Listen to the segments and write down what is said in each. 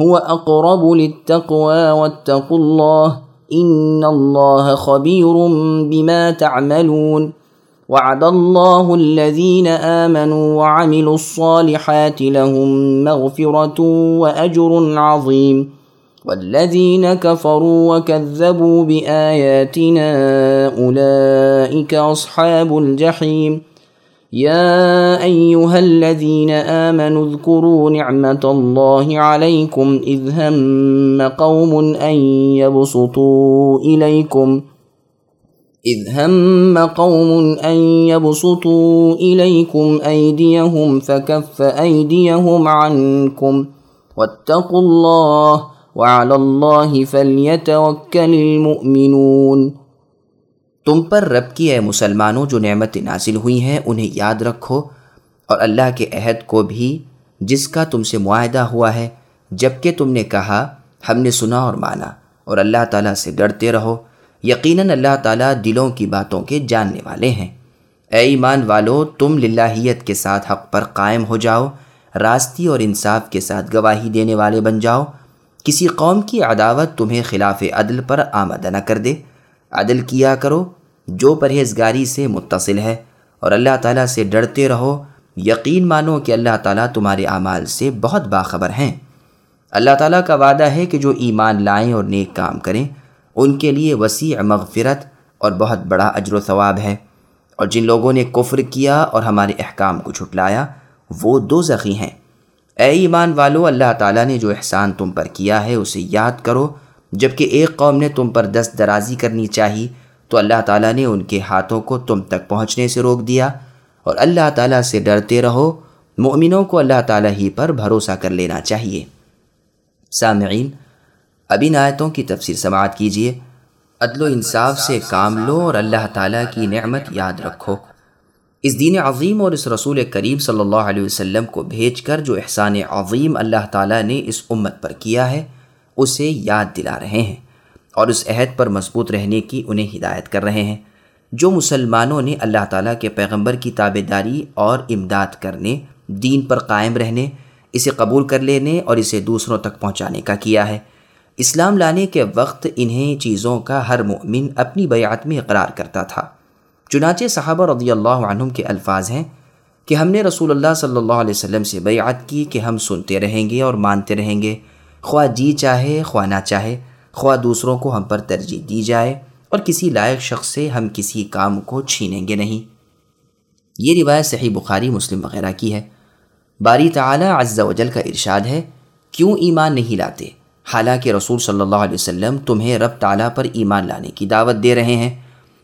هو أقرب للتقوى واتقوا الله إن الله خبير بما تعملون وعد الله الذين آمنوا وعملوا الصالحات لهم مغفرة وأجر عظيم والذين كفروا وكذبوا بآياتنا أولئك أصحاب الجحيم يا أيها الذين آمنوا اذكروا نعمة الله عليكم إذ هم قوم أن يبسطوا إليكم إذ هم قوم أن يبسطوا إليكم أيديهم فكف أيديهم عنكم واتقوا الله وعلى الله فليتوكل المؤمنون تم پر رب کی اے مسلمانوں جو نعمت نازل ہوئی ہیں، انہیں یاد رکھو اور اللہ کے عہد کو بھی جس کا تم سے معاہدہ ہوا ہے جبکہ تم نے کہا، ہم نے سنا اور مانا اور اللہ تعالیٰ سے ڈرتے رہو۔ یقیناً اللہ تعالیٰ دلوں کی باتوں کے جاننے والے ہیں۔ اے ایمان والو، تم للہیت کے ساتھ حق پر قائم ہو جاؤ، راستی اور انصاف کے ساتھ گواہی دینے والے بن جاؤ۔ کسی قوم کی عداوت تمہیں خلاف عدل پر آمدہ نہ کر دے۔ عدل کیا کرو جو پرہیزگاری سے متصل ہے اور اللہ تعالیٰ سے ڈرتے رہو۔ یقین مانو کہ اللہ تعالیٰ تمہارے اعمال سے بہت باخبر ہیں۔ اللہ تعالیٰ کا وعدہ ہے کہ جو ایمان لائیں اور نیک کام کریں، ان کے لیے وسیع مغفرت اور بہت بڑا اجر اجر ثواب ہے۔ اور جن لوگوں نے کفر کیا اور ہمارے احکام کو چھٹلایا وہ دو زخی ہیں۔ اے ایمان والو، اللہ تعالیٰ نے جو احسان تم پر کیا ہے، اسے یاد کرو۔ جبکہ ایک قوم نے تم پر دست درازی کرنی چاہی، تو اللہ تعالیٰ نے ان کے ہاتھوں کو تم تک پہنچنے سے روک دیا اور اللہ تعالیٰ سے ڈرتے رہو، مؤمنوں کو اللہ تعالیٰ ہی پر بھروسہ کر لینا چاہیے۔ سامعین، اب ان آیتوں کی تفسیر سماعت کیجیے۔ عدل و انصاف سے کام لو اور اللہ تعالیٰ کی نعمت یاد رکھو۔ اس دین عظیم اور اس رسول کریم صلی اللہ علیہ وسلم کو بھیج کر جو احسان عظیم اللہ تعالیٰ نے اس امت پر کیا ہے اسے یاد دلا رہے ہیں اور اس عہد پر مضبوط رہنے کی انہیں ہدایت کر رہے ہیں، جو مسلمانوں نے اللہ تعالیٰ کے پیغمبر کی تابے داری اور امداد کرنے، دین پر قائم رہنے، اسے قبول کر لینے اور اسے دوسروں تک پہنچانے کا کیا ہے۔ اسلام لانے کے وقت انہیں چیزوں کا ہر مؤمن اپنی بیعت میں اقرار کرتا تھا۔ چنانچہ صحابہ رضی اللہ عنہم کے الفاظ ہیں کہ ہم نے رسول اللہ صلی اللہ علیہ وسلم سے بیعت کی کہ ہم سنتے رہیں گے اور مانتے رہیں گے۔ خواہ جی چاہے، خواہ نہ چاہے، خواہ دوسروں کو ہم پر ترجیح دی جائے اور کسی لائق شخص سے ہم کسی کام کو چھینیں گے نہیں۔ یہ روایت صحیح بخاری، مسلم وغیرہ کی ہے۔ باری تعالی عز و جل کا ارشاد ہے، کیوں ایمان نہیں لاتے؟ حالانکہ رسول صلی اللہ علیہ وسلم تمہیں رب تعالیٰ پر ایمان لانے کی دعوت دے رہے ہیں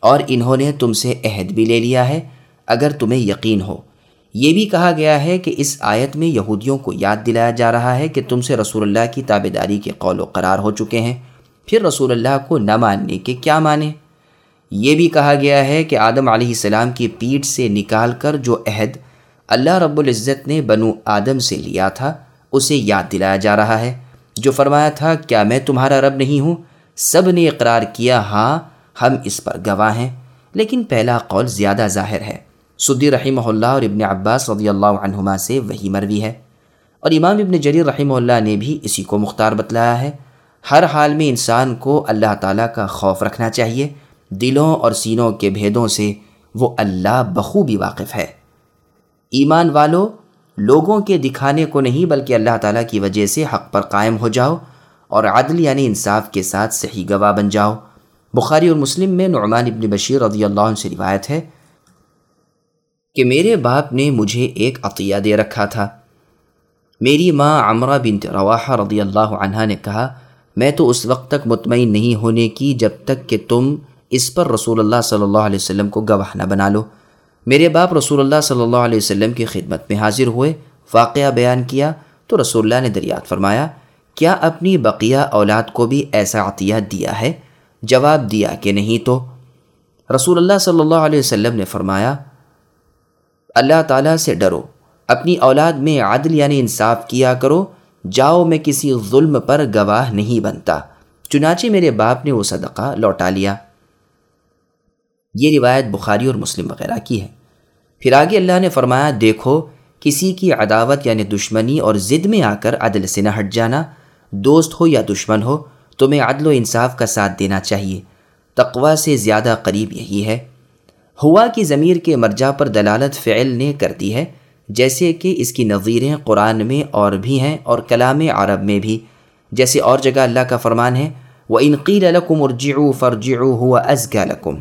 اور انہوں نے تم سے عہد بھی لے لیا ہے، اگر تمہیں یقین ہو۔ یہ بھی کہا گیا ہے کہ اس آیت میں یہودیوں کو یاد دلایا جا رہا ہے کہ تم سے رسول اللہ کی تابے داری کے قول و قرار ہو چکے ہیں۔ پھر رسول اللہ کو نہ ماننے کے کیا مانیں یہ بھی کہا گیا ہے کہ آدم علیہ السلام کی پیٹھ سے نکال کر جو عہد اللہ رب العزت نے بنو آدم سے لیا تھا، اسے یاد دلایا جا رہا ہے۔ جو فرمایا تھا، کیا میں تمہارا رب نہیں ہوں؟ سب نے اقرار کیا ہاں ہم اس پر گواہ ہیں۔ لیکن پہلا قول زیادہ ظاہر ہے۔ سدی رحمہ اللہ اور ابن عباس رضی اللہ عنہما سے وہی مروی ہے۔ اور امام ابن جریر رحمہ اللہ نے بھی اسی کو مختار بتلایا ہے۔ ہر حال میں انسان کو اللہ تعالیٰ کا خوف رکھنا چاہیے۔ دلوں اور سینوں کے بھیدوں سے وہ اللہ بخوبی واقف ہے۔ ایمان والو، لوگوں کے دکھانے کو نہیں بلکہ اللہ تعالیٰ کی وجہ سے حق پر قائم ہو جاؤ اور عدل یعنی انصاف کے ساتھ صحیح گواہ بن جاؤ۔ بخاری اور مسلم میں نعمان ابن بشیر رضی اللہ عنہ سے روایت ہے۔ کہ میرے باپ نے مجھے ایک عطیہ دے رکھا تھا۔ میری ماں عمرہ بنت رواحہ رضی اللہ عنہ نے کہا، میں تو اس وقت تک مطمئن نہیں ہونے کی جب تک کہ تم اس پر رسول اللہ صلی اللہ علیہ وسلم کو گواہ نہ بنا لو۔ میرے باپ رسول اللہ صلی اللہ علیہ وسلم کی خدمت میں حاضر ہوئے، واقعہ بیان کیا تو رسول اللہ نے دریات فرمایا، کیا اپنی بقیہ اولاد کو بھی ایسا عطیہ دیا ہے؟ جواب دیا کہ نہیں تو؟ رسول اللہ صلی اللہ علیہ وسلم نے فرمایا اللہ تعالیٰ سے ڈرو۔ اپنی اولاد میں عدل یعنی انصاف کیا کرو۔ جاؤ میں کسی ظلم پر گواہ نہیں بنتا۔ چنانچہ میرے باپ نے وہ صدقہ لوٹا لیا۔ یہ روایت بخاری اور مسلم وغیرہ کی ہے۔ پھر آگے اللہ نے فرمایا، دیکھو، کسی کی عداوت یعنی دشمنی اور ضد میں آ کر عدل سے نہ ہٹ جانا۔ دوست ہو یا دشمن ہو، تمہیں عدل و انصاف کا ساتھ دینا چاہیے۔ تقوا سے زیادہ قریب یہی ہے۔ ہوا کی ضمیر کے مرجع پر دلالت فعل نے کر دی ہے، جیسے کہ اس کی نظیریں قرآن میں اور بھی ہیں اور کلام عرب میں بھی۔ جیسے اور جگہ اللہ کا فرمان ہے وہ انقیر الکم ارجعو فرجعو ہوا ازگا لکم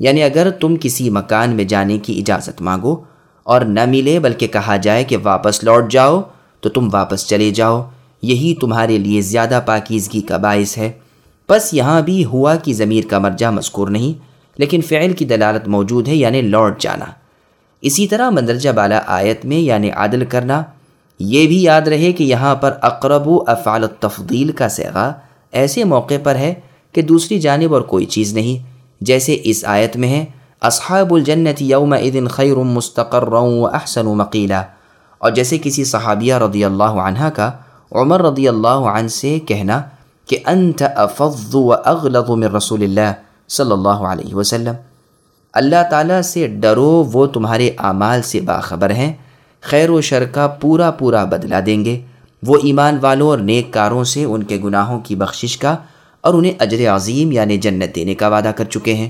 یعنی اگر تم کسی مکان میں جانے کی اجازت مانگو اور نہ ملے بلکہ کہا جائے کہ واپس لوٹ جاؤ، تو تم واپس چلے جاؤ۔ یہی تمہارے لیے زیادہ پاکیزگی کا باعث ہے۔ بس یہاں بھی ہوا کی ضمیر کا مرجع مذکور نہیں لیکن فعل کی دلالت موجود ہے یعنی لوٹ جانا۔ اسی طرح مندرجہ بالا آیت میں یعنی عادل کرنا، یہ بھی یاد رہے کہ یہاں پر اقرب و افعال التفضیل کا سیغا ایسے موقع پر ہے کہ دوسری جانب اور کوئی چیز نہیں۔ جیسے اس آیت میں ہے، اصحاب الجنت یوم خیر خیر مستقر و احسن و مقیلہ اور جیسے کسی صحابیہ رضی اللہ عنہ کا، عمر رضی اللہ عنہ سے کہنا کہ انت افض و اغلظ من رسول اللہ۔ صلی اللہ علیہ وسلم، اللہ تعالیٰ سے ڈرو، وہ تمہارے اعمال سے باخبر ہیں، خیر و شر کا پورا پورا بدلہ دیں گے۔ وہ ایمان والوں اور نیک کاروں سے ان کے گناہوں کی بخشش کا اور انہیں اجر عظیم یعنی جنت دینے کا وعدہ کر چکے ہیں۔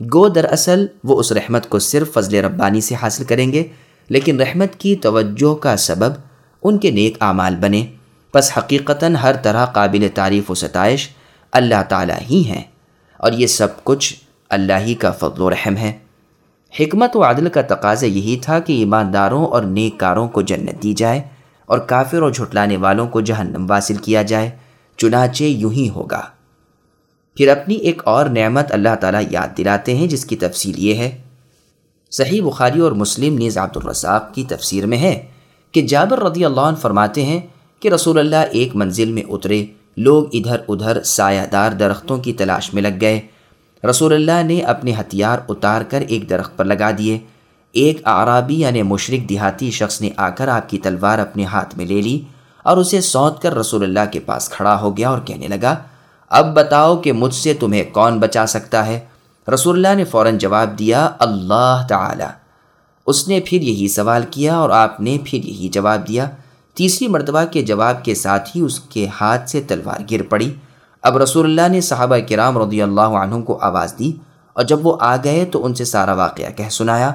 گو، دراصل وہ اس رحمت کو صرف فضل ربانی سے حاصل کریں گے، لیکن رحمت کی توجہ کا سبب ان کے نیک اعمال بنے۔ بس حقیقتاً ہر طرح قابل تعریف و ستائش اللہ تعالیٰ ہی ہیں۔ اور یہ سب کچھ اللہ ہی کا فضل و رحم ہے۔ حکمت و عدل کا تقاضا یہی تھا کہ ایمانداروں اور نیک کاروں کو جنت دی جائے اور کافر اور جھٹلانے والوں کو جہنم واصل کیا جائے، چنانچہ یوں ہی ہوگا۔ پھر اپنی ایک اور نعمت اللہ تعالیٰ یاد دلاتے ہیں، جس کی تفصیل یہ ہے۔ صحیح بخاری اور مسلم نیز عبد الرزاق کی تفسیر میں ہے کہ جابر رضی اللہ عنہ فرماتے ہیں کہ رسول اللہ ایک منزل میں اترے لوگ ادھر ادھر سایہ دار درختوں کی تلاش میں لگ گئے۔ رسول اللہ نے اپنے ہتھیار اتار کر ایک درخت پر لگا دیے۔ ایک آرابی یعنی مشرق دیہاتی شخص نے آ کر آپ کی تلوار اپنے ہاتھ میں لے لی اور اسے سونت کر رسول اللہ کے پاس کھڑا ہو گیا اور کہنے لگا، اب بتاؤ کہ مجھ سے تمہیں کون بچا سکتا ہے؟ رسول اللہ نے فوراً جواب دیا، اللہ تعالی۔ اس نے پھر یہی سوال کیا اور آپ نے پھر یہی جواب دیا۔ تیسری مرتبہ کے جواب کے ساتھ ہی اس کے ہاتھ سے تلوار گر پڑی۔ اب رسول اللہ نے صحابہ کرام رضی اللہ عنہ کو آواز دی اور جب وہ آ گئے تو ان سے سارا واقعہ کہہ سنایا۔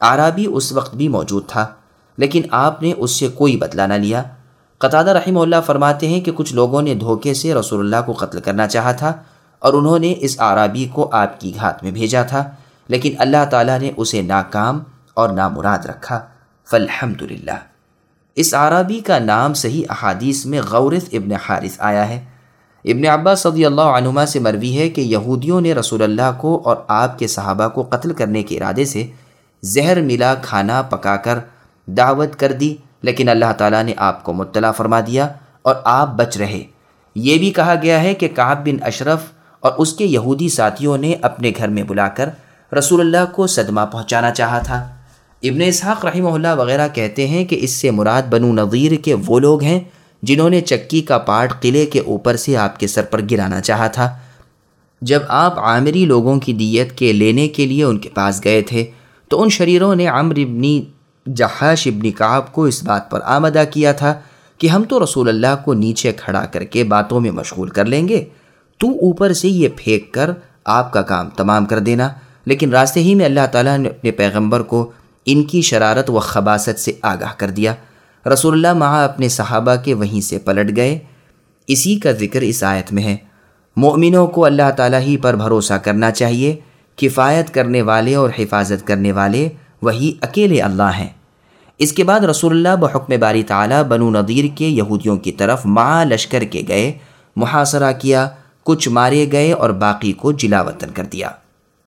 آرابی اس وقت بھی موجود تھا، لیکن آپ نے اس سے کوئی بدلہ نہ لیا۔ قطادہ رحمہ اللہ فرماتے ہیں کہ کچھ لوگوں نے دھوکے سے رسول اللہ کو قتل کرنا چاہا تھا اور انہوں نے اس آرابی کو آپ کی گھات میں بھیجا تھا، لیکن اللہ تعالیٰ نے اسے ناکام اور نامراد رکھا۔ فالحمد للہ اس عربی کا نام صحیح احادیث میں غورث ابن حارث آیا ہے۔ ابن عباس صدی اللہ عنما سے مروی ہے کہ یہودیوں نے رسول اللہ کو اور آپ کے صحابہ کو قتل کرنے کے ارادے سے زہر ملا کھانا پکا کر دعوت کر دی، لیکن اللہ تعالیٰ نے آپ کو مطلع فرما دیا اور آپ بچ رہے۔ یہ بھی کہا گیا ہے کہ کعب بن اشرف اور اس کے یہودی ساتھیوں نے اپنے گھر میں بلا کر رسول اللہ کو صدمہ پہنچانا چاہا تھا۔ ابن اسحاق رحمہ اللہ وغیرہ کہتے ہیں کہ اس سے مراد بنو نظیر کے وہ لوگ ہیں جنہوں نے چکی کا پاٹ قلعے کے اوپر سے آپ کے سر پر گرانا چاہا تھا۔ جب آپ عامری لوگوں کی دیت کے لینے کے لیے ان کے پاس گئے تھے، تو ان شریروں نے عمر ابنی جہاش ابنی کعب کو اس بات پر آمدہ کیا تھا کہ ہم تو رسول اللہ کو نیچے کھڑا کر کے باتوں میں مشغول کر لیں گے۔ تو اوپر سے یہ پھینک کر آپ کا کام تمام کر دینا۔ لیکن راستے ہی میں اللہ تعالیٰ نے اپنے پیغمبر کو ان کی شرارت و خباست سے آگاہ کر دیا۔ رسول اللہ ماہ اپنے صحابہ کے وہیں سے پلٹ گئے۔ اسی کا ذکر اس آیت میں ہے۔ مومنوں کو اللہ تعالیٰ ہی پر بھروسہ کرنا چاہیے۔ کفایت کرنے والے اور حفاظت کرنے والے وہی اکیلے اللہ ہیں۔ اس کے بعد رسول اللہ بحکم باری تعالیٰ بنو نذیر کے یہودیوں کی طرف ماں لشکر کے گئے، محاصرہ کیا، کچھ مارے گئے اور باقی کو جلا وطن کر دیا۔